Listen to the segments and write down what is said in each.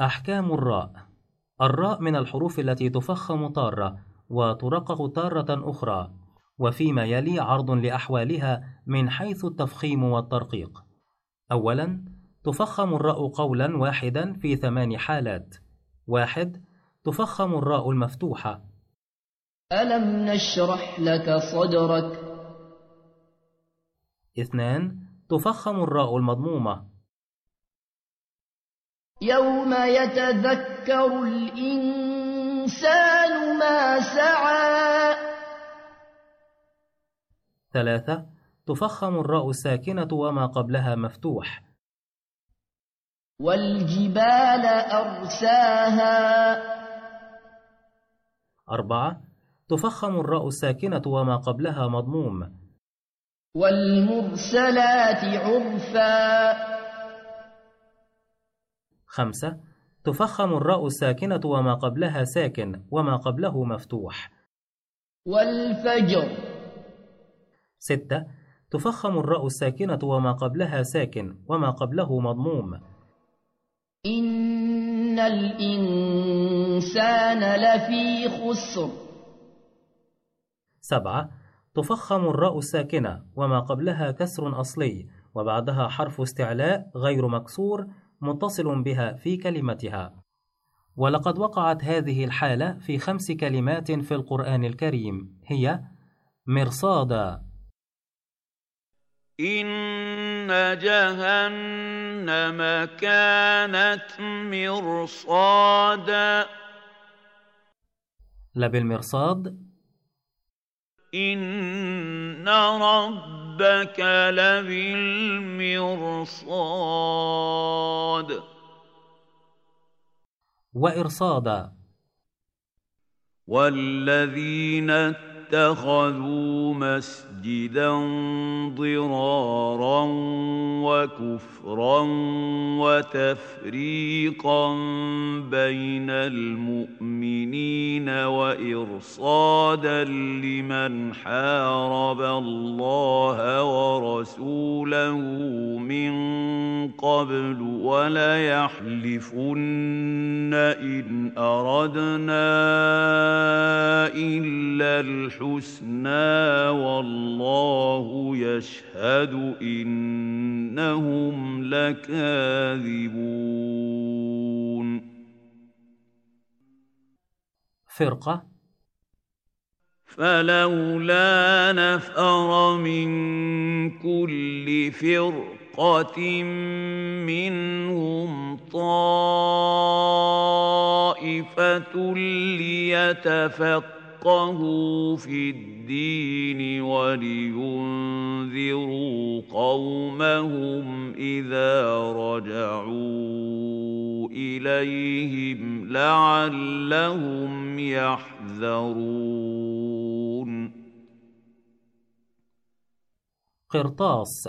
أحكام الراء. الراء من الحروف التي تفخم طارة وترقق طارة أخرى وفيما يلي عرض لأحوالها من حيث التفخيم والترقيق. أولا تفخم الراء قولا واحدا في ثمان حالات. واحد تفخم الراء المفتوحة. ألم نشرح لك صدرك؟ اثنان تفخم الراء المضمومة. يوم يتذكر الإنسان ما سعى. ثلاثة تفخم الراء الساكنة وما قبلها مفتوح. والجبال أرساها. أربعة تفخم الراء الساكنة وما قبلها مضموم. والمرسلات عرفا. خمسة تفخم الراء الساكنة وما قبلها ساكن وما قبله مفتوح. والفجر. ستة تفخم الراء الساكنة وما قبلها ساكن وما قبله مضموم. إن الإنسان لفي خسر. سبعة تفخم الراء الساكنة وما قبلها كسر أصلي وبعدها حرف استعلاء غير مكسور متصل بها في كلمتها. ولقد وقعت هذه الحالة في خمس كلمات في القرآن الكريم. هي مرصادا إن جهنم كانت مرصادا. لا بالمرصاد. إن ربك لبالمرصاد وإرصادا والذين اتخذوا مسجدا ضرارا وكفرا وتفريقا بين المؤمنين وارصادا لمن حارب الله ورسوله من قبل وليحلفن إن أردنا إلا الحسنى والله يشهد إنهم لكاذبون. فرقة. فلولا نفر من كل فرقة منهم طائفة ليتفقهوا في الدين ولينذروا قومهم إذا رجعوا إليهم لعلهم يحذرون. قرطاس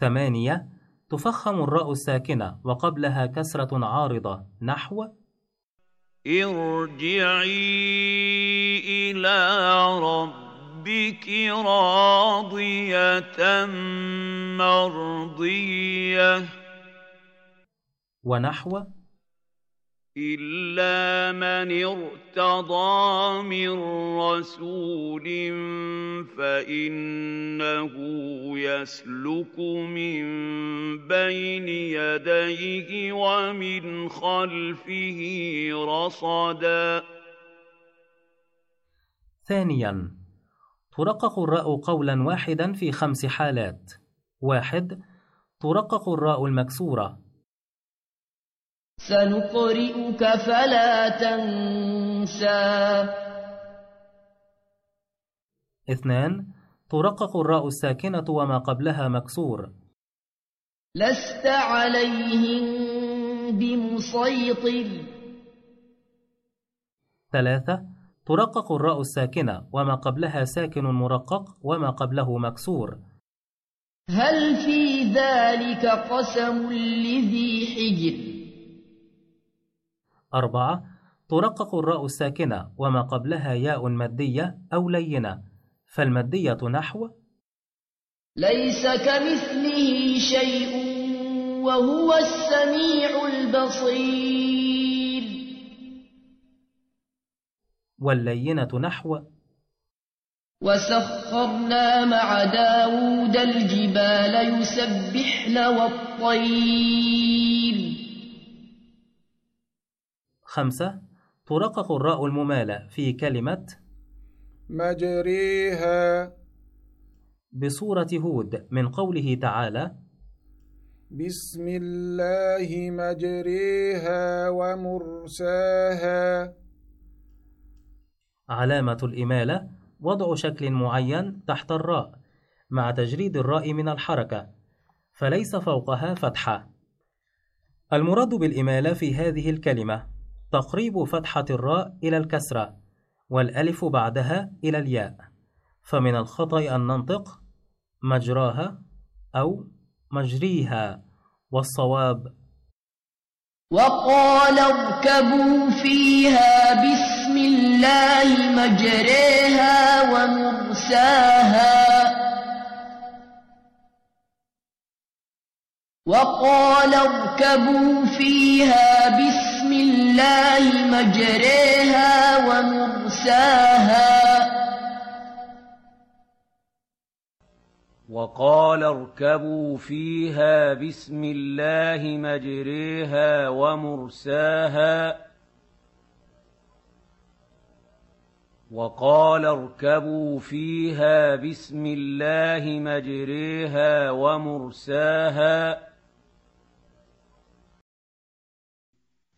ثمانية تفخم الراء الساكنة وقبلها كسرة عارضة نحو ارجعي إلى ربك راضية مرضية. ونحو إلا من ارتضى من رسول فإنه يسلك من بين يديه ومن خلفه رصدا. ثانيا ترقق الراء قولا واحدا في خمس حالات. واحد ترقق الراء المكسورة. سنقرئك فلا تنسى. اثنان ترقق الراء الساكنة وما قبلها مكسور. لست عليهم بمسيطر. ثلاثة ترقق الراء الساكنة وما قبلها ساكن مرقق وما قبله مكسور. هل في ذلك قسم لذي حجر؟ أربعة ترقق الراء الساكنة وما قبلها ياء مادية أو لينة. فالمادية نحو ليس كمثله شيء وهو السميع البصير. واللينة نحو وسخرنا مع داود الجبال يسبحن والطير. خمسة ترقق الراء الممالة في كلمة مجريها. بصورة هود من قوله تعالى بسم الله مجريها ومرساها. علامة الإمالة وضع شكل معين تحت الراء مع تجريد الراء من الحركة فليس فوقها فتحة. المراد بالإمالة في هذه الكلمة تقريب فتحة الراء إلى الكسرة والألف بعدها إلى الياء. فمن الخطأ أن ننطق مجراها أو مجريها. والصواب وقال اركبوا فيها بسم الله مجريها ومرساها. وقال اركبوا فيها الله مجريها ومرساها. وقال اركبوا فيها بسم الله مجريها ومرساها. وقال اركبوا فيها بسم الله مجريها ومرساها.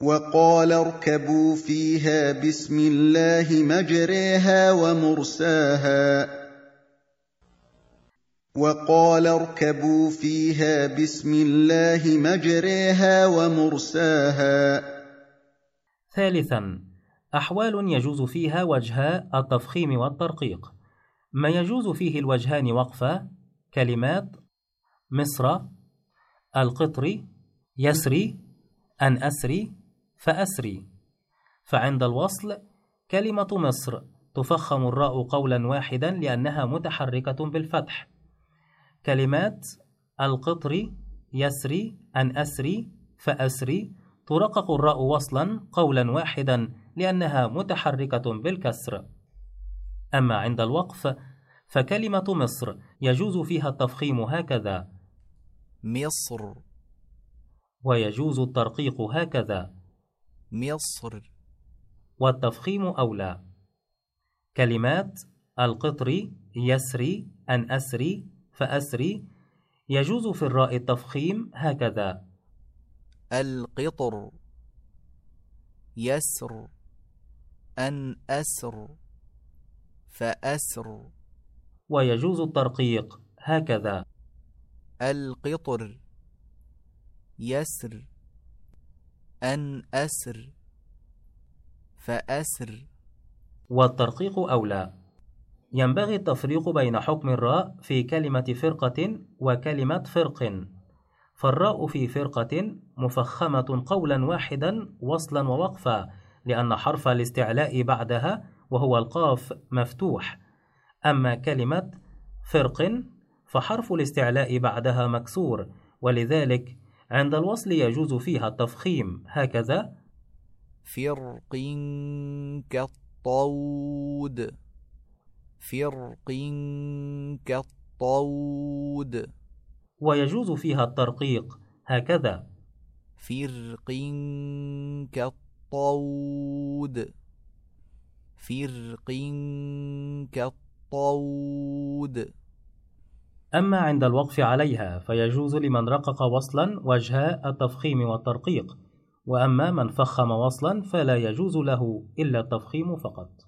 وقال اركبوا فيها بسم الله مجريها ومرساها. وقال اركبوا فيها بسم الله مجريها ومرساها. ثالثا أحوال يجوز فيها وجها التفخيم والترقيق. ما يجوز فيه الوجهان وقفا كلمات مصر القطر يسري أن أسري فأسري. فعند الوصل كلمة مصر تفخم الراء قولا واحدا لأنها متحركة بالفتح. كلمات القطر يسري أن أسري فأسري ترقق الراء وصلا قولا واحدا لأنها متحركة بالكسر. أما عند الوقف فكلمة مصر يجوز فيها التفخيم هكذا. مصر. ويجوز الترقيق هكذا. مصر والتفخيم أولى. كلمات القطر يسري أن أسري فأسري. يجوز في الراء التفخيم هكذا. القطر يسر. أن أسر فأسر. ويجوز الترقيق هكذا. القطر يسر. أن أسر. فأسر. والترقيق أولى. ينبغي التفريق بين حكم الراء في كلمة فرقة وكلمة فرق. فالراء في فرقة مفخمة قولا واحدا وصلا ووقفا لأن حرف الاستعلاء بعدها وهو القاف مفتوح. أما كلمة فرق فحرف الاستعلاء بعدها مكسور ولذلك عند الوصل يجوز فيها التفخيم. هكذا. فرق كالطود. فرق كالطود. ويجوز فيها الترقيق. هكذا. فرق كالطود. فرق كالطود. أما عند الوقف عليها فيجوز لمن رقق وصلا وجهاء التفخيم والترقيق وأما من فخم وصلا فلا يجوز له إلا التفخيم فقط.